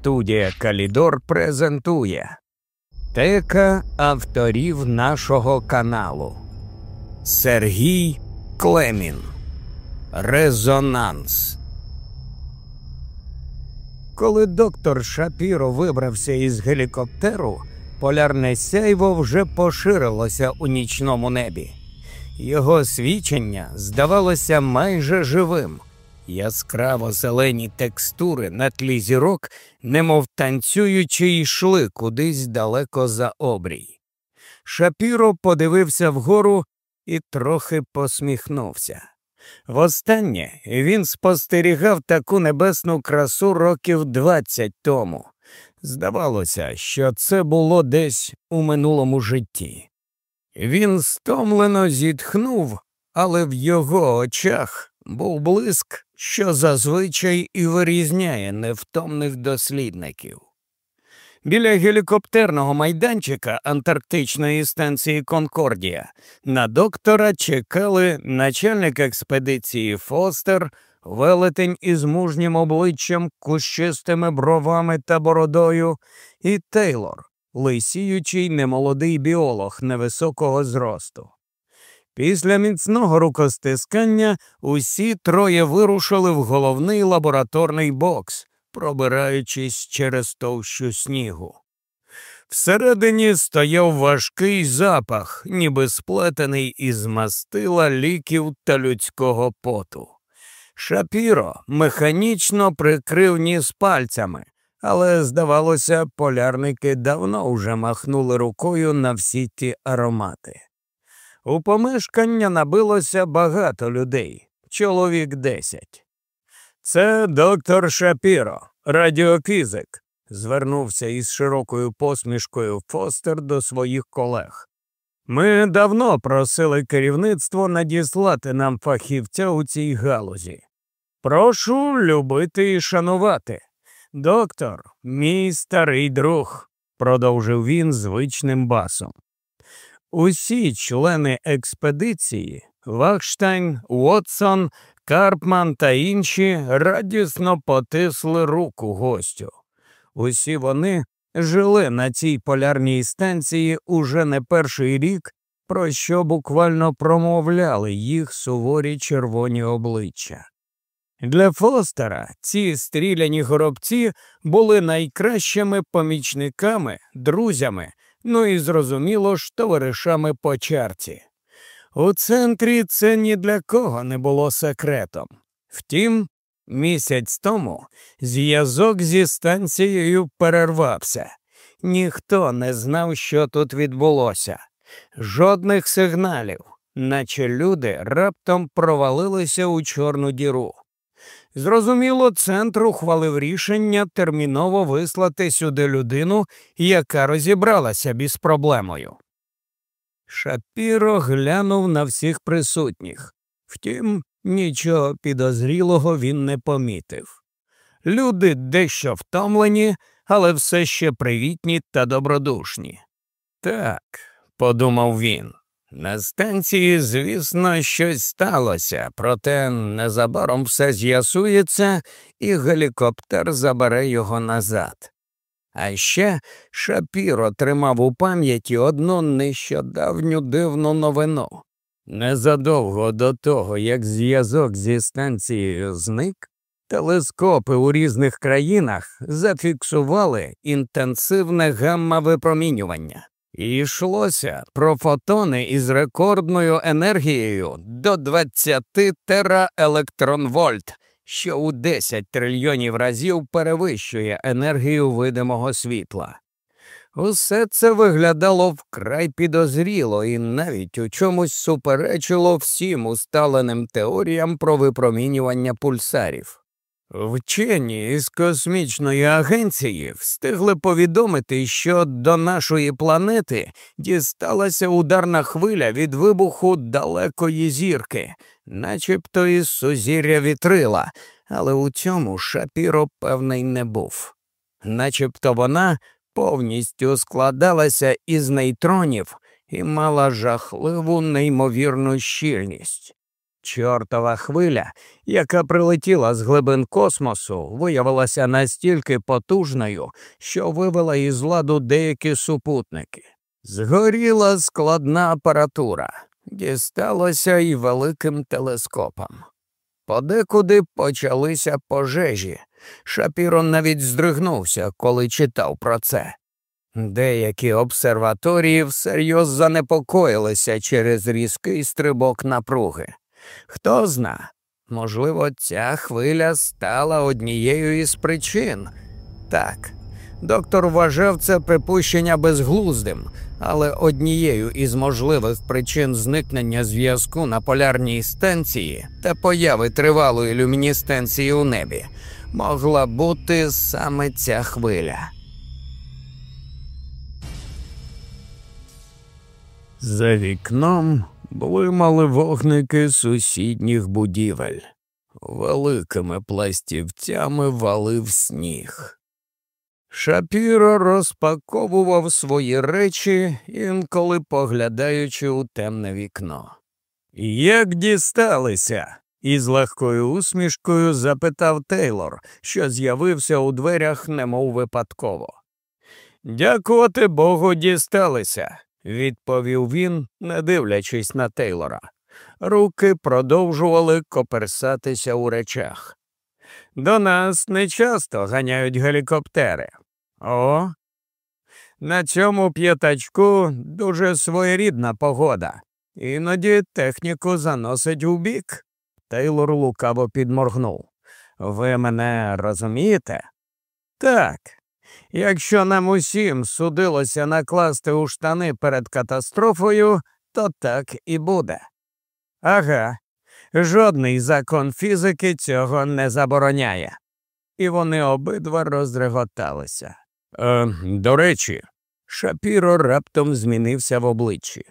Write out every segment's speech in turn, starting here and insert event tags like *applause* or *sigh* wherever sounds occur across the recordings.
Студія Калідор презентує Тека авторів нашого каналу Сергій Клемін Резонанс. Коли доктор Шапіро вибрався із гелікоптеру, полярне сяйво вже поширилося у нічному небі. Його свідчення здавалося майже живим. Яскраво зелені текстури на тлі зірок, немов танцюючи, йшли кудись далеко за обрій. Шапіро подивився вгору і трохи посміхнувся. Востаннє він спостерігав таку небесну красу років двадцять тому. Здавалося, що це було десь у минулому житті. Він стомлено зітхнув, але в його очах був блиск, що зазвичай і вирізняє невтомних дослідників. Біля гелікоптерного майданчика Антарктичної станції Конкордія на доктора чекали начальник експедиції Фостер, велетень із мужнім обличчям, кущистими бровами та бородою, і Тейлор, лисіючий немолодий біолог невисокого зросту. Після міцного рукостискання усі троє вирушили в головний лабораторний бокс, пробираючись через товщу снігу. Всередині стояв важкий запах, ніби сплетений із мастила ліків та людського поту. Шапіро механічно прикрив ніс пальцями, але, здавалося, полярники давно вже махнули рукою на всі ті аромати. У помешкання набилося багато людей, чоловік десять. Це доктор Шапіро, радіофізик, звернувся із широкою посмішкою Фостер до своїх колег. Ми давно просили керівництво надіслати нам фахівця у цій галузі. Прошу любити і шанувати. Доктор, мій старий друг, продовжив він звичним басом. Усі члени експедиції Вахштайн, Уотсон, Карпман та інші радісно потисли руку гостю. Усі вони жили на цій полярній станції уже не перший рік, про що буквально промовляли їх суворі червоні обличчя. Для Фостера ці стріляні горобці були найкращими помічниками, друзями ну і зрозуміло ж товаришами по чарці. У центрі це ні для кого не було секретом. Втім, місяць тому зв'язок зі станцією перервався. Ніхто не знав, що тут відбулося, жодних сигналів, наче люди раптом провалилися у чорну діру. Зрозуміло, центр ухвалив рішення терміново вислати сюди людину, яка розібралася б із проблемою. Шапіро глянув на всіх присутніх. Втім, нічого підозрілого він не помітив. Люди дещо втомлені, але все ще привітні та добродушні. Так, подумав він, на станції, звісно, щось сталося, проте незабаром все з'ясується, і гелікоптер забере його назад. А ще Шапіро тримав у пам'яті одну нещодавню дивну новину. Незадовго до того, як зв'язок зі станцією зник, телескопи у різних країнах зафіксували інтенсивне гамма випромінювання. І йшлося про фотони із рекордною енергією до 20 тераелектронвольт, що у 10 трильйонів разів перевищує енергію видимого світла. Усе це виглядало вкрай підозріло і навіть у чомусь суперечило всім усталеним теоріям про випромінювання пульсарів. Вчені із космічної агенції встигли повідомити, що до нашої планети дісталася ударна хвиля від вибуху далекої зірки, начебто із сузір'я вітрила, але у цьому Шапіро певний не був. Начебто вона повністю складалася із нейтронів і мала жахливу неймовірну щільність. Чортова хвиля, яка прилетіла з глибин космосу, виявилася настільки потужною, що вивела із ладу деякі супутники. Згоріла складна апаратура, дісталося й великим телескопом. Подекуди почалися пожежі. Шапіро навіть здригнувся, коли читав про це. Деякі обсерваторії всерйоз занепокоїлися через різкий стрибок напруги. Хто зна, можливо, ця хвиля стала однією із причин. Так, доктор вважав це припущення безглуздим, але однією із можливих причин зникнення зв'язку на полярній станції та появи тривалої люміністенції у небі могла бути саме ця хвиля. За вікном блимали вогники сусідніх будівель. Великими пластівцями валив сніг. Шапіро розпаковував свої речі, інколи поглядаючи у темне вікно. Як дісталися? із легкою усмішкою запитав Тейлор, що з'явився у дверях, немов випадково. Дякувати Богу, дісталися відповів він, не дивлячись на Тейлора. Руки продовжували коперсатися у речах. До нас не часто ганяють гелікоптери. О, на цьому п'ятачку дуже своєрідна погода. Іноді техніку заносить у бік. Тейлор лукаво підморгнув. Ви мене розумієте? Так, Якщо нам усім судилося накласти у штани перед катастрофою, то так і буде. Ага, жодний закон фізики цього не забороняє. І вони обидва розреготалися. Е, До речі, Шапіро раптом змінився в обличчі.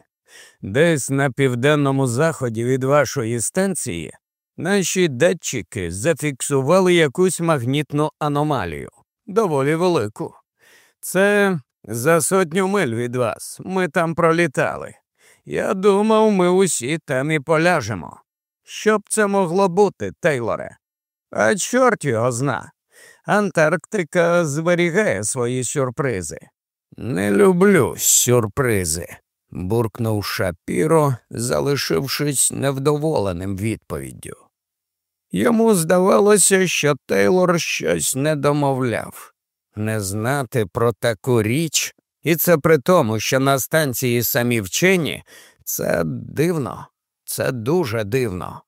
Десь на південному заході від вашої станції наші датчики зафіксували якусь магнітну аномалію доволі велику. Це за сотню миль від вас. Ми там пролітали. Я думав, ми усі там і поляжемо. Що б це могло бути, Тейлоре? А чорт його зна. Антарктика зберігає свої сюрпризи. Не люблю сюрпризи, буркнув Шапіро, залишившись невдоволеним відповіддю. Йому здавалося, що Тейлор щось не домовляв. Не знати про таку річ, і це при тому, що на станції самі вчені, це дивно, це дуже дивно.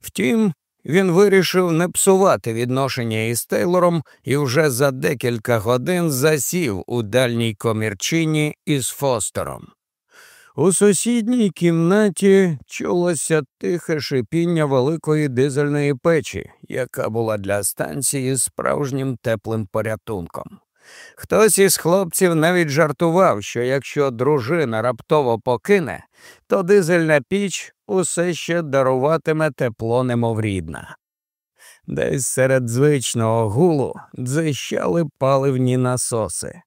Втім, він вирішив не псувати відношення із Тейлором і вже за декілька годин засів у дальній комірчині із Фостером. У сусідній кімнаті чулося тихе шипіння великої дизельної печі, яка була для станції справжнім теплим порятунком. Хтось із хлопців навіть жартував, що якщо дружина раптово покине, то дизельна піч усе ще даруватиме тепло немов рідна. Десь серед звичного гулу дзищали паливні насоси.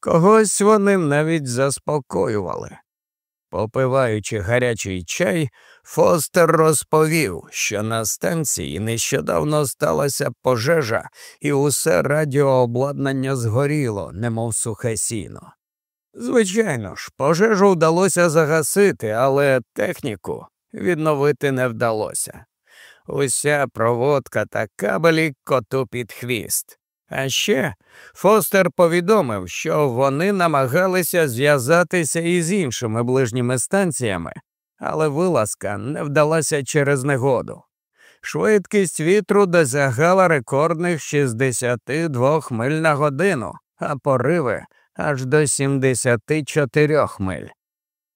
Когось вони навіть заспокоювали. Попиваючи гарячий чай, Фостер розповів, що на станції нещодавно сталася пожежа, і усе радіообладнання згоріло, немов сухе сіно. Звичайно ж, пожежу вдалося загасити, але техніку відновити не вдалося. Уся проводка та кабелі коту під хвіст. А ще Фостер повідомив, що вони намагалися зв'язатися із іншими ближніми станціями, але вилазка не вдалася через негоду. Швидкість вітру досягала рекордних 62 миль на годину, а пориви аж до 74 миль.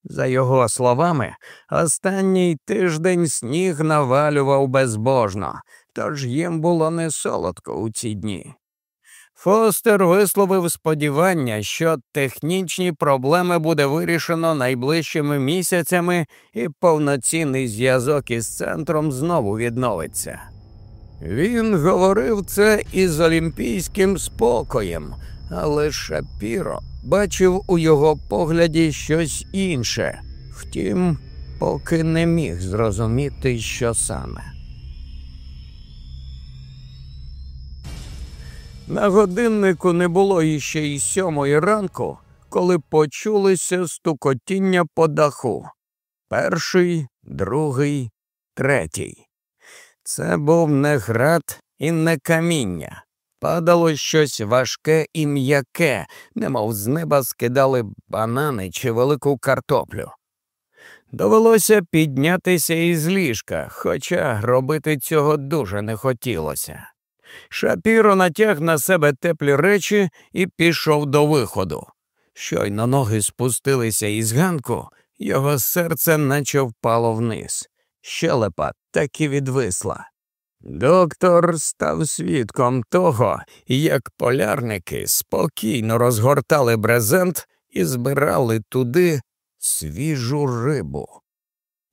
За його словами, останній тиждень сніг навалював безбожно, тож їм було не солодко у ці дні. Фостер висловив сподівання, що технічні проблеми буде вирішено найближчими місяцями і повноцінний зв'язок із центром знову відновиться. Він говорив це із олімпійським спокоєм, але Шапіро бачив у його погляді щось інше. Втім, поки не міг зрозуміти, що саме. На годиннику не було іще й сьомої ранку, коли почулися стукотіння по даху. Перший, другий, третій. Це був не град і не каміння. Падало щось важке і м'яке, немов з неба скидали банани чи велику картоплю. Довелося піднятися із ліжка, хоча робити цього дуже не хотілося. Шапіро натяг на себе теплі речі і пішов до виходу. Щойно ноги спустилися із ганку, його серце наче впало вниз. Щелепа так і відвисла. Доктор став свідком того, як полярники спокійно розгортали брезент і збирали туди свіжу рибу.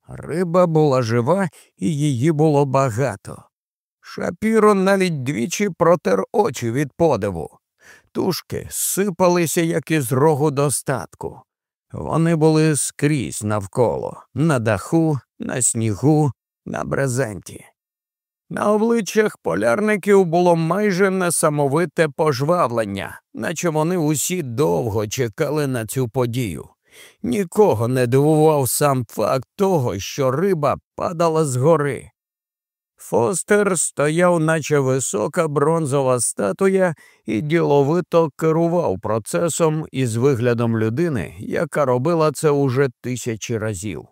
Риба була жива і її було багато. Шапіро навіть двічі протер очі від подиву. Тушки сипалися, як із рогу достатку. Вони були скрізь навколо, на даху, на снігу, на брезенті. На обличчях полярників було майже несамовите пожвавлення, наче вони усі довго чекали на цю подію. Нікого не дивував сам факт того, що риба падала з гори. Фостер стояв, наче висока бронзова статуя, і діловито керував процесом із виглядом людини, яка робила це уже тисячі разів.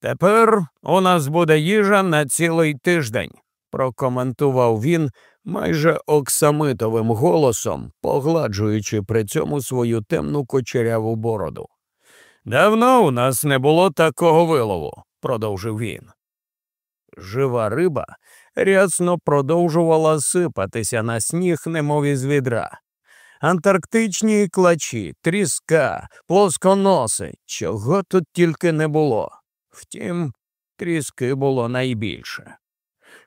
Тепер у нас буде їжа на цілий тиждень, прокоментував він майже оксамитовим голосом, погладжуючи при цьому свою темну кочеряву бороду. Давно у нас не було такого вилову, продовжив він. Жива риба рясно продовжувала сипатися на сніг, немов із відра. Антарктичні клачі, тріска, плосконоси, чого тут тільки не було. Втім, тріски було найбільше.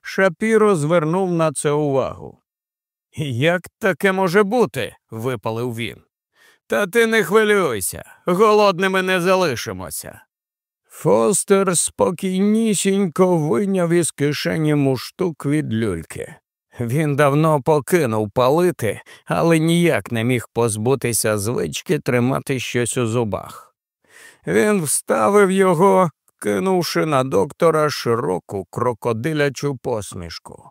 Шапіро звернув на це увагу. Як таке може бути? випалив він. Та ти не хвилюйся, голодними не залишимося. Фостер спокійнісінько вийняв із кишені муштук від люльки. Він давно покинув палити, але ніяк не міг позбутися звички тримати щось у зубах. Він вставив його, кинувши на доктора широку крокодилячу посмішку.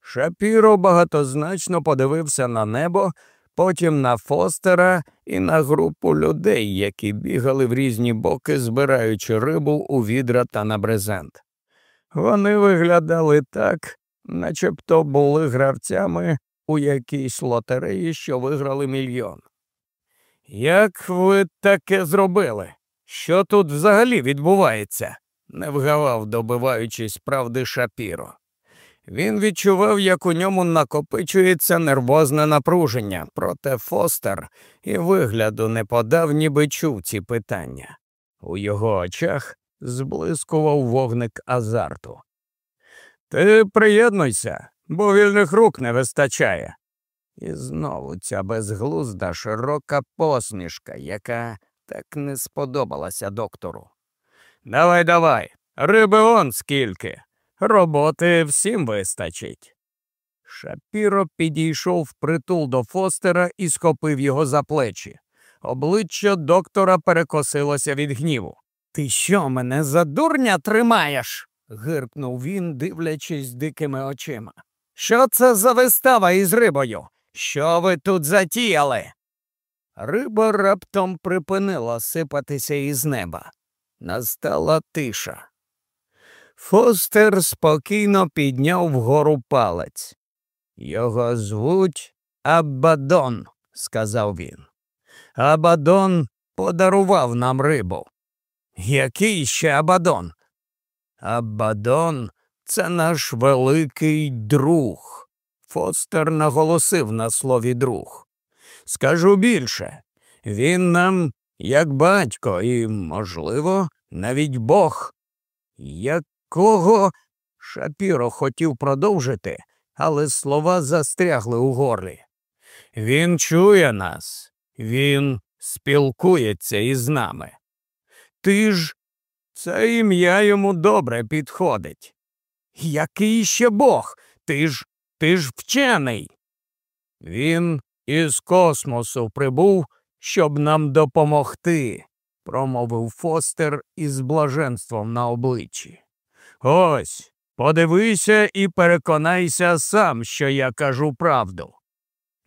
Шапіро багатозначно подивився на небо потім на Фостера і на групу людей, які бігали в різні боки, збираючи рибу у відра та на брезент. Вони виглядали так, начебто були гравцями у якійсь лотереї, що виграли мільйон. Як ви таке зробили? Що тут взагалі відбувається? не вгавав, добиваючись правди Шапіро. Він відчував, як у ньому накопичується нервозне напруження, проте Фостер і вигляду не подав, ніби чув ці питання. У його очах зблискував вогник азарту. Ти приєднуйся, бо вільних рук не вистачає. І знову ця безглузда широка посмішка, яка так не сподобалася доктору. Давай, давай, риби он скільки. Роботи всім вистачить. Шапіро підійшов впритул до Фостера і схопив його за плечі. Обличчя доктора перекосилося від гніву. Ти що мене за дурня тримаєш? гиркнув він, дивлячись дикими очима. Що це за вистава із рибою? Що ви тут затіяли? Риба раптом припинила сипатися із неба. Настала тиша. Фостер спокійно підняв вгору палець. Його звуть Абадон, сказав він. Абадон подарував нам рибу. Який ще Абадон? Абадон це наш великий друг. Фостер наголосив на слові друг. Скажу більше, він нам як батько і, можливо, навіть Бог. Як Кого? Шапіро хотів продовжити, але слова застрягли у горлі. Він чує нас, він спілкується із нами. Ти ж Це ім'я йому добре підходить. Який ще Бог? Ти ж ти ж вчений. Він із космосу прибув, щоб нам допомогти, промовив Фостер із блаженством на обличчі. Ось, подивися і переконайся сам, що я кажу правду.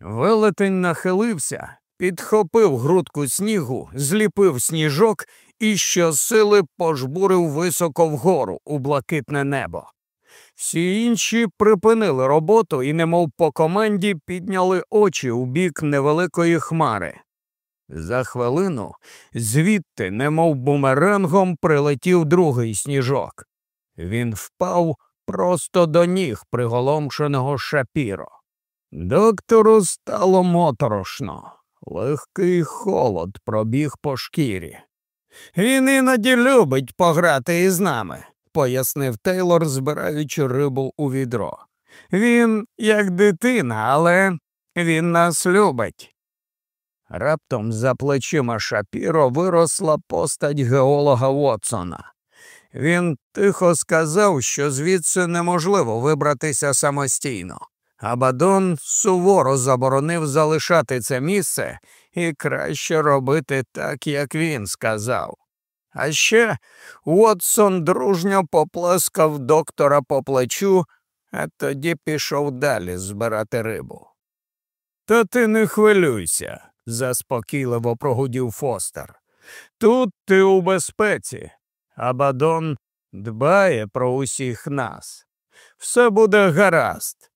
Велетень нахилився, підхопив грудку снігу, зліпив сніжок і щосили пожбурив високо вгору у блакитне небо. Всі інші припинили роботу і, немов по команді, підняли очі у бік невеликої хмари. За хвилину звідти, немов бумерангом, прилетів другий сніжок. Він впав просто до ніг приголомшеного шапіро. Доктору стало моторошно. Легкий холод пробіг по шкірі. Він іноді любить пограти із нами, пояснив Тейлор, збираючи рибу у відро. Він як дитина, але він нас любить. Раптом за плечима Шапіро виросла постать геолога Вотсона. Він тихо сказав, що звідси неможливо вибратися самостійно. Абадон суворо заборонив залишати це місце і краще робити так, як він сказав. А ще Уотсон дружньо поплескав доктора по плечу, а тоді пішов далі збирати рибу. Та ти не хвилюйся, заспокійливо прогудів Фостер. Тут ти у безпеці. Абадон дбає про усіх нас. Все буде гаразд.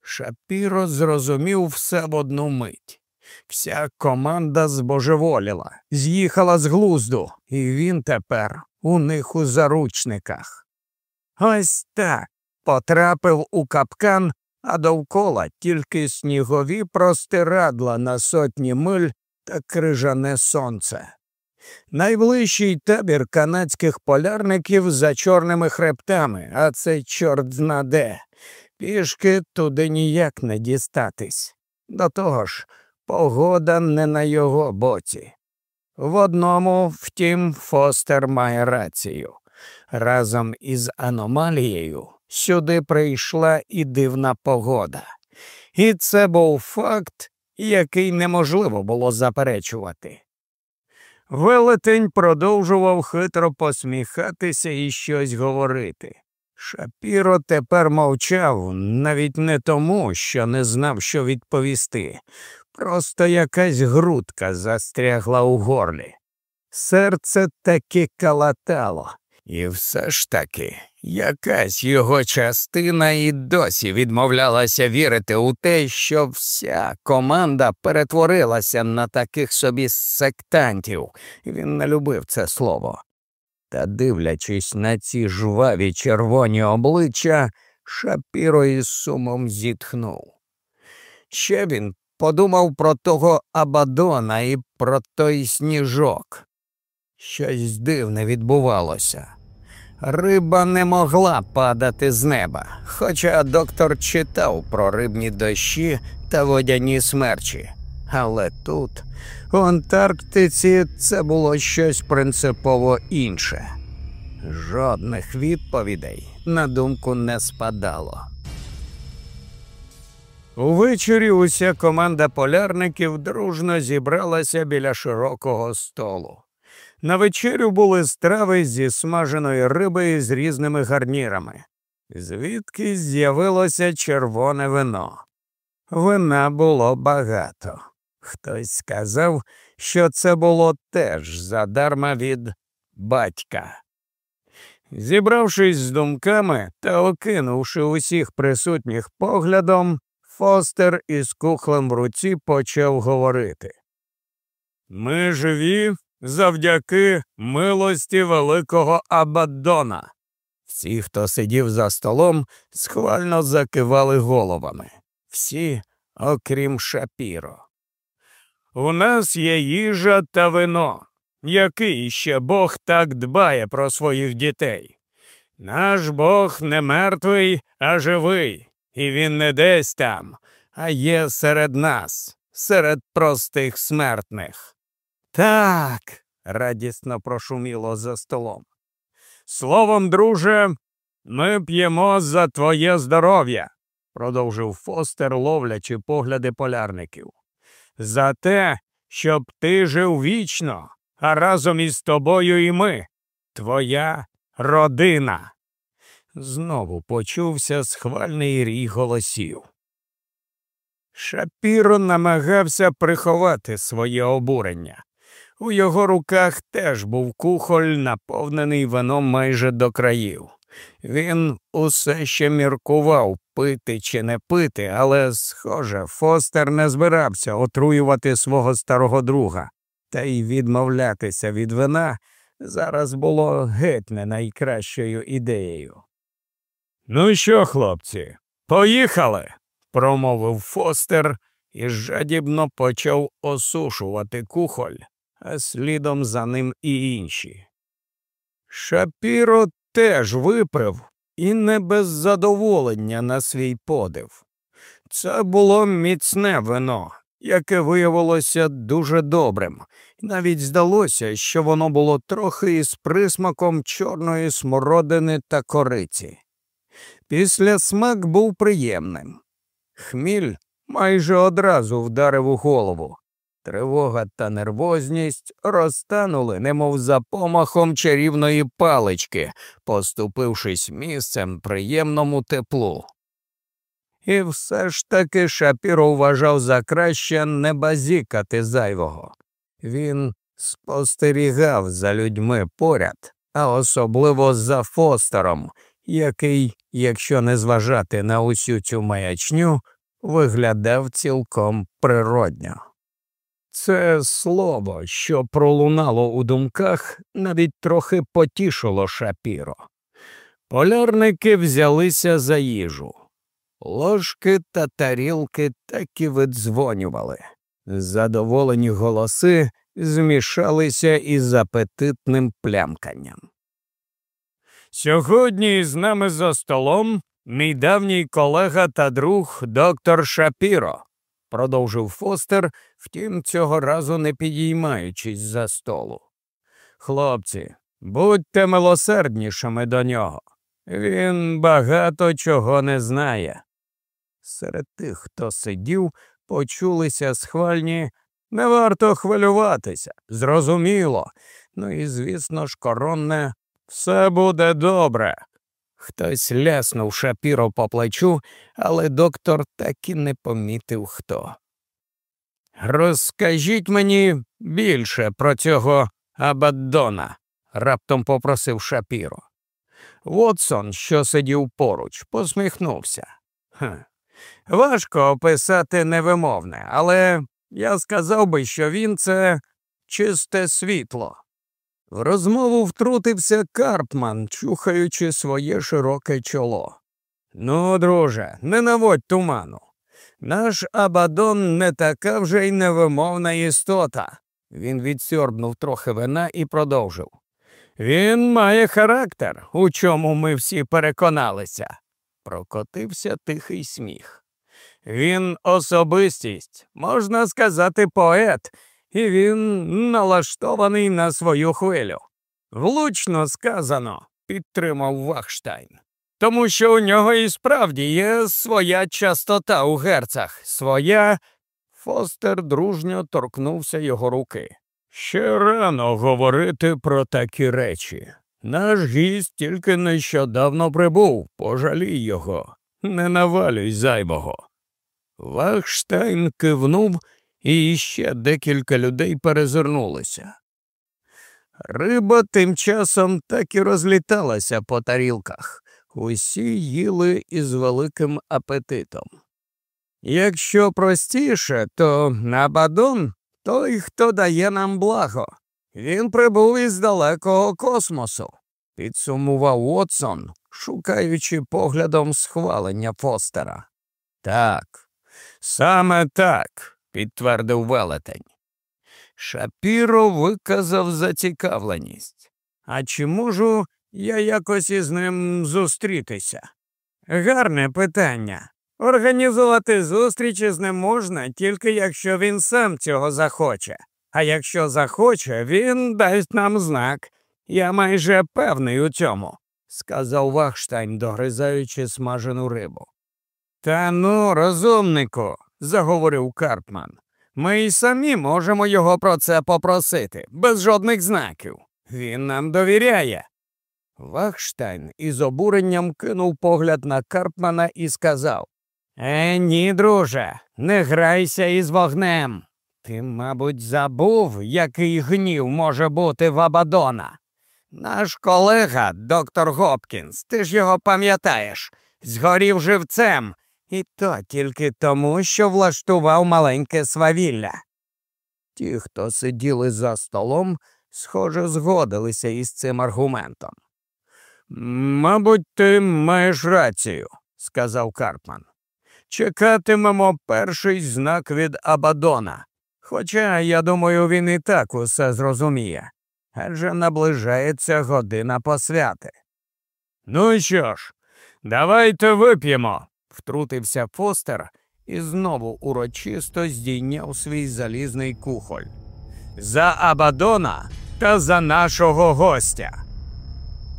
Шапіро зрозумів все в одну мить. Вся команда збожеволіла, з'їхала з глузду, і він тепер у них у заручниках. Ось так потрапив у капкан, а довкола тільки снігові простирадла на сотні миль та крижане сонце. Найближчий табір канадських полярників за чорними хребтами, а це чорт знаде. Пішки туди ніяк не дістатись. До того ж, погода не на його боці. В одному, втім, Фостер має рацію. Разом із аномалією сюди прийшла і дивна погода. І це був факт, який неможливо було заперечувати. Велетень продовжував хитро посміхатися і щось говорити. Шапіро тепер мовчав навіть не тому, що не знав, що відповісти. Просто якась грудка застрягла у горлі. Серце таки калатало, і все ж таки якась його частина і досі відмовлялася вірити у те, що вся команда перетворилася на таких собі сектантів, він не любив це слово. Та, дивлячись на ці жваві червоні обличчя, Шапіро із сумом зітхнув. Ще він подумав про того Абадона і про той сніжок. Щось дивне відбувалося. Риба не могла падати з неба, хоча доктор читав про рибні дощі та водяні смерчі. Але тут, у Антарктиці, це було щось принципово інше. Жодних відповідей на думку не спадало. Увечері уся команда полярників дружно зібралася біля широкого столу. На вечерю були страви зі смаженої риби з різними гарнірами, звідки з'явилося червоне вино. Вина було багато. Хтось сказав, що це було теж задарма від батька. Зібравшись з думками та окинувши усіх присутніх поглядом, Фостер із кухлем в руці почав говорити. Ми живі завдяки милості великого Абаддона. Всі, хто сидів за столом, схвально закивали головами. Всі, окрім Шапіро. У нас є їжа та вино. Який ще Бог так дбає про своїх дітей? Наш Бог не мертвий, а живий, і він не десь там, а є серед нас, серед простих смертних. Так, радісно прошуміло за столом. Словом, друже, ми п'ємо за твоє здоров'я, продовжив Фостер, ловлячи погляди полярників. За те, щоб ти жив вічно, а разом із тобою і ми, твоя родина. Знову почувся схвальний рій голосів. Шапіро намагався приховати своє обурення. У його руках теж був кухоль, наповнений вином майже до країв. Він усе ще міркував, пити чи не пити, але, схоже, Фостер не збирався отруювати свого старого друга, та й відмовлятися від вина зараз було геть не найкращою ідеєю. Ну що, хлопці, поїхали, промовив Фостер і жадібно почав осушувати кухоль, а слідом за ним і інші. Шапіро теж випив і не без задоволення на свій подив. Це було міцне вино, яке виявилося дуже добрим, навіть здалося, що воно було трохи із присмаком чорної смородини та кориці. Після смак був приємним. Хміль майже одразу вдарив у голову. Тривога та нервозність розтанули, немов за помахом чарівної палички, поступившись місцем приємному теплу. І все ж таки Шапіро вважав за краще не базікати зайвого. Він спостерігав за людьми поряд, а особливо за Фостером, який, якщо не зважати на усю цю маячню, виглядав цілком природньо. Це слово, що пролунало у думках, навіть трохи потішило шапіро. Полярники взялися за їжу. Ложки та тарілки так і видзвонювали. Задоволені голоси змішалися із апетитним плямканням. Сьогодні з нами за столом мій давній колега та друг доктор Шапіро, продовжив Фостер, втім, цього разу не підіймаючись за столу. Хлопці, будьте милосерднішими до нього. Він багато чого не знає. Серед тих, хто сидів, почулися схвальні не варто хвилюватися, зрозуміло. Ну і, звісно ж, коронне все буде добре. Хтось ляснув шапіро по плечу, але доктор так і не помітив хто. Розкажіть мені більше про цього Абаддона, раптом попросив шапіро. Вотсон, що сидів поруч, посміхнувся. «Хм, Важко описати невимовне, але я сказав би, що він це чисте світло. В розмову втрутився Карпман, чухаючи своє широке чоло. Ну, друже, не наводь туману. Наш Абадон не така вже й невимовна істота. Він відсьорбнув трохи вина і продовжив. Він має характер, у чому ми всі переконалися. Прокотився тихий сміх. Він особистість, можна сказати, поет, і він налаштований на свою хвилю. Влучно сказано, підтримав Вахштайн. Тому що у нього і справді є своя частота у герцах, своя. Фостер дружньо торкнувся його руки. Ще рано говорити про такі речі. Наш гість тільки нещодавно прибув, пожалій його, не навалюй зайвого. Вахштайн кивнув і ще декілька людей перезирнулися. Риба тим часом так і розліталася по тарілках, усі їли із великим апетитом. Якщо простіше, то Набадон той, хто дає нам благо. Він прибув із далекого космосу, підсумував Уотсон, шукаючи поглядом схвалення Фостера. Так, саме так, підтвердив велетень. Шапіро виказав зацікавленість. А чи можу я якось із ним зустрітися? Гарне питання. Організувати зустрічі з ним можна, тільки якщо він сам цього захоче. А якщо захоче, він дасть нам знак. Я майже певний у цьому, сказав Вахштайн, догризаючи смажену рибу. Та ну, розумнику, заговорив Карпман. Ми й самі можемо його про це попросити, без жодних знаків. Він нам довіряє. Вахштайн із обуренням кинув погляд на Карпмана і сказав Е, ні, друже, не грайся із вогнем. Ти, мабуть, забув, який гнів може бути в Абадона. Наш колега, доктор Гопкінс, ти ж його пам'ятаєш, згорів живцем, і то тільки тому, що влаштував маленьке свавілля. Ті, хто сиділи за столом, схоже, згодилися із цим аргументом. Мабуть, ти маєш рацію, сказав Карпман. Чекатимемо перший знак від Абадона. Хоча, я думаю, він і так усе зрозуміє, адже наближається година посвяти. Ну що ж, давайте вип'ємо, втрутився Фостер і знову урочисто здійняв свій залізний кухоль. За Абадона та за нашого гостя.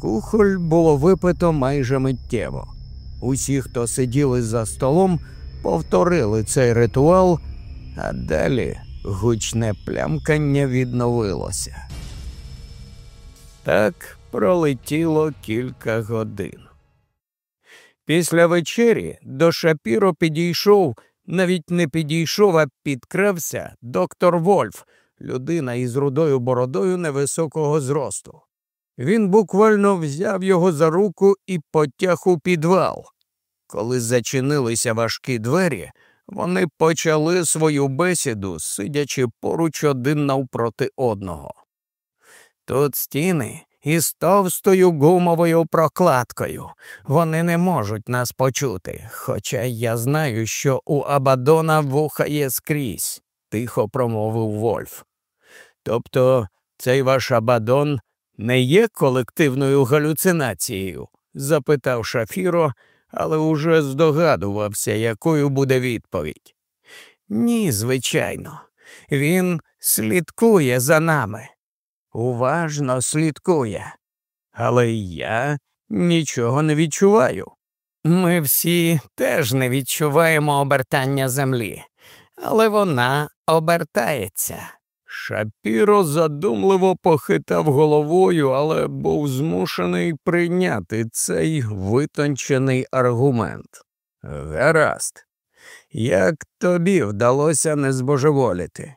Кухоль було випито майже миттєво. Усі, хто сиділи за столом, повторили цей ритуал, а далі гучне плямкання відновилося. Так пролетіло кілька годин. Після вечері до Шапіро підійшов, навіть не підійшов, а підкрався доктор Вольф, людина із рудою бородою невисокого зросту. Він буквально взяв його за руку і потяг у підвал. Коли зачинилися важкі двері, вони почали свою бесіду, сидячи поруч один навпроти одного. Тут стіни із товстою гумовою прокладкою. Вони не можуть нас почути, хоча я знаю, що у Абадона вуха є скрізь, тихо промовив Вольф. Тобто цей ваш Абадон не є колективною галюцинацією? запитав Шафіро, але уже здогадувався, якою буде відповідь. Ні, звичайно, він слідкує за нами. Уважно слідкує. Але я нічого не відчуваю. Ми всі теж не відчуваємо обертання землі, але вона обертається. Шапіро задумливо похитав головою, але був змушений прийняти цей витончений аргумент. Гаразд, як тобі вдалося не збожеволіти?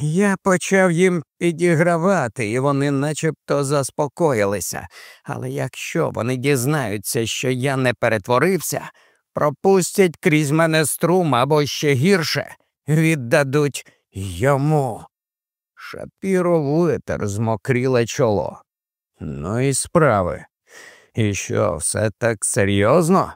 Я почав їм підігравати, і вони начебто заспокоїлися, але якщо вони дізнаються, що я не перетворився, пропустять крізь мене струм або ще гірше, віддадуть йому. Шапіро витер змокріле чоло. Ну і справи. І що, все так серйозно?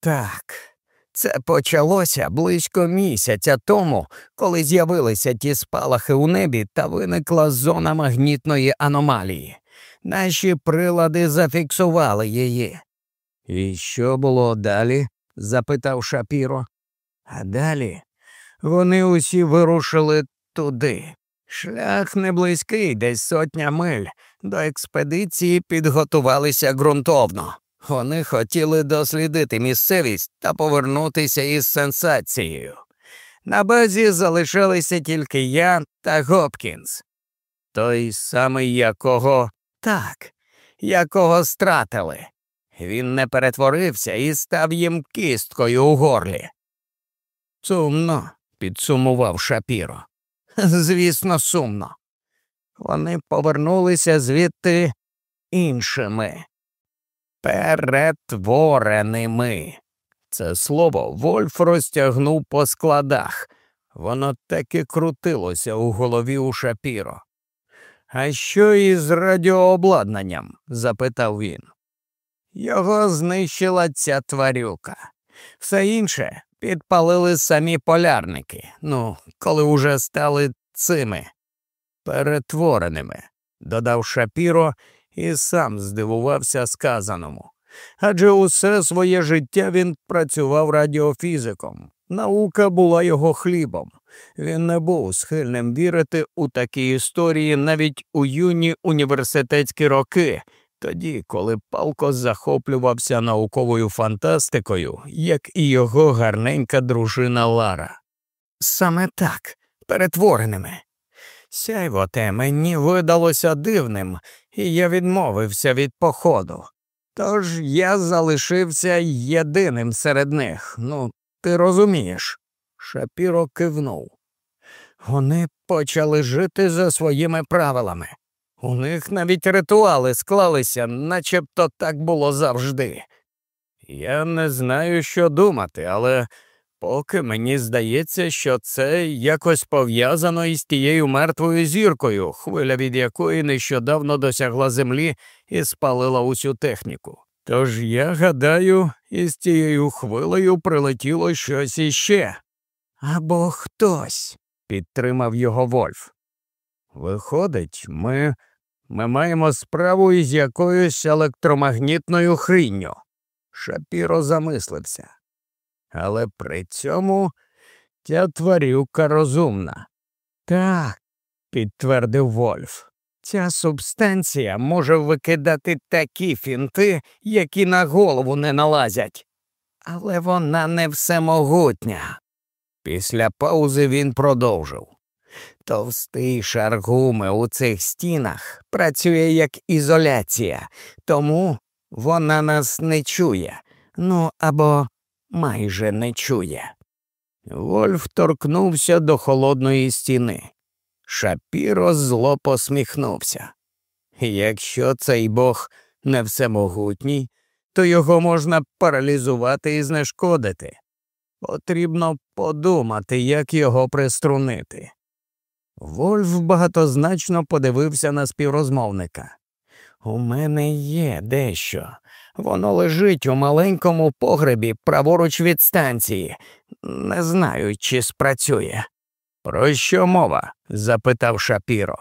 Так. Це почалося близько місяця тому, коли з'явилися ті спалахи у небі та виникла зона магнітної аномалії. Наші прилади зафіксували її. І що було далі? запитав Шапіро. А далі вони усі вирушили туди. Шлях не близький, десь сотня миль. До експедиції підготувалися ґрунтовно. Вони хотіли дослідити місцевість та повернутися із сенсацією. На базі залишалися тільки я та Гопкінс. Той самий якого так, якого стратили. Він не перетворився і став їм кісткою у горлі. Сумно, підсумував Шапіро. *laughs* Звісно, сумно. Вони повернулися звідти іншими перетвореними. Це слово Вольф розтягнув по складах. Воно так і крутилося у голові у Шапіро. А що із радіообладнанням? запитав він. Його знищила ця тварюка. Все інше підпалили самі полярники, ну, коли уже стали цими перетвореними, додав Шапіро і сам здивувався сказаному. Адже усе своє життя він працював радіофізиком. Наука була його хлібом, Він не був схильним вірити у такі історії навіть у юні університетські роки, тоді, коли палко захоплювався науковою фантастикою, як і його гарненька дружина Лара. Саме так, перетвореними. Сяйво те мені видалося дивним, і я відмовився від походу. Тож я залишився єдиним серед них. Ну, ти розумієш. Шапіро кивнув. Вони почали жити за своїми правилами. У них навіть ритуали склалися, начебто так було завжди. Я не знаю, що думати, але поки мені здається, що це якось пов'язано із тією мертвою зіркою, хвиля від якої нещодавно досягла землі і спалила усю техніку. Тож я гадаю, із тією хвилею прилетіло щось іще. Або хтось, підтримав його Вольф. Виходить, ми ми маємо справу із якоюсь електромагнітною хрінню. Шапіро замислився. Але при цьому ця тварюка розумна. Так, підтвердив Вольф. Ця субстанція може викидати такі фінти, які на голову не налазять. Але вона не всемогутня. Після паузи він продовжив. Товстий шар гуми у цих стінах працює як ізоляція, тому вона нас не чує, ну або майже не чує. Вольф торкнувся до холодної стіни. Шапіро зло посміхнувся. Якщо цей бог не всемогутній, то його можна паралізувати і знешкодити. Потрібно подумати, як його приструнити. Вольф багатозначно подивився на співрозмовника. У мене є дещо. Воно лежить у маленькому погребі праворуч від станції. Не знаю, чи спрацює. Про що мова? запитав Шапіро.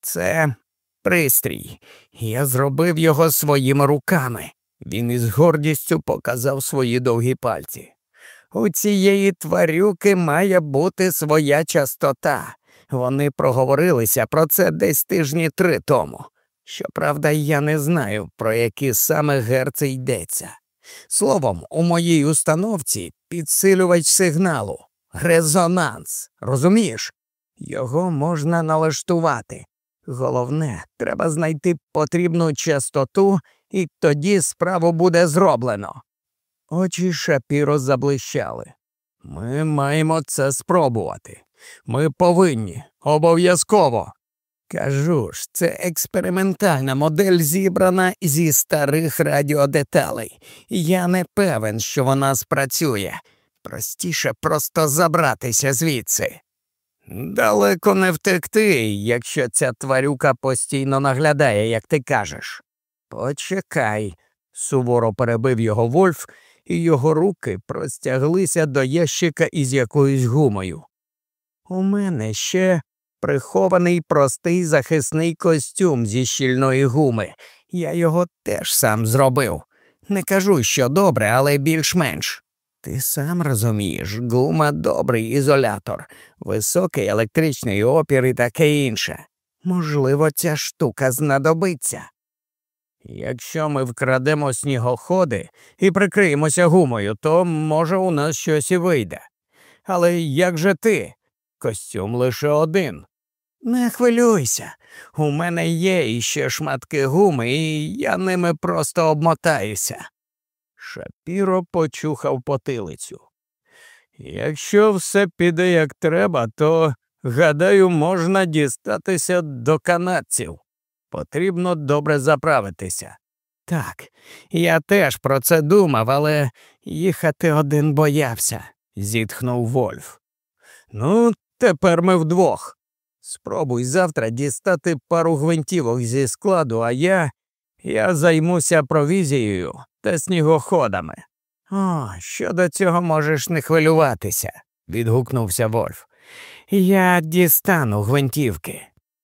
Це пристрій. Я зробив його своїми руками. Він із гордістю показав свої довгі пальці. У цієї тварюки має бути своя частота. Вони проговорилися про це десь тижні три тому. Щоправда, я не знаю, про які саме герци йдеться. Словом, у моїй установці підсилювач сигналу, резонанс, розумієш? Його можна налаштувати. Головне, треба знайти потрібну частоту, і тоді справу буде зроблено. Очі шапіро заблищали. Ми маємо це спробувати. Ми повинні, обов'язково. Кажу ж, це експериментальна модель зібрана зі старих радіодеталей. Я не певен, що вона спрацює. Простіше просто забратися звідси. Далеко не втекти, якщо ця тварюка постійно наглядає, як ти кажеш. Почекай, суворо перебив його Вольф, і його руки простяглися до ящика із якоюсь гумою. У мене ще прихований простий захисний костюм зі щільної гуми. Я його теж сам зробив. Не кажу, що добре, але більш-менш. Ти сам розумієш, гума добрий ізолятор, високий електричний опір і таке інше. Можливо, ця штука знадобиться. Якщо ми вкрадемо снігоходи і прикриємося гумою, то, може, у нас щось і вийде. Але як же ти? Костюм лише один. Не хвилюйся, у мене є іще шматки гуми, і я ними просто обмотаюся. Шапіро почухав потилицю. Якщо все піде як треба, то, гадаю, можна дістатися до канадців. Потрібно добре заправитися. Так, я теж про це думав, але їхати один боявся, зітхнув Вольф. Ну, тепер ми вдвох. Спробуй завтра дістати пару гвинтівок зі складу, а я я займуся провізією та снігоходами. О, щодо цього можеш не хвилюватися, відгукнувся Вольф. Я дістану гвинтівки.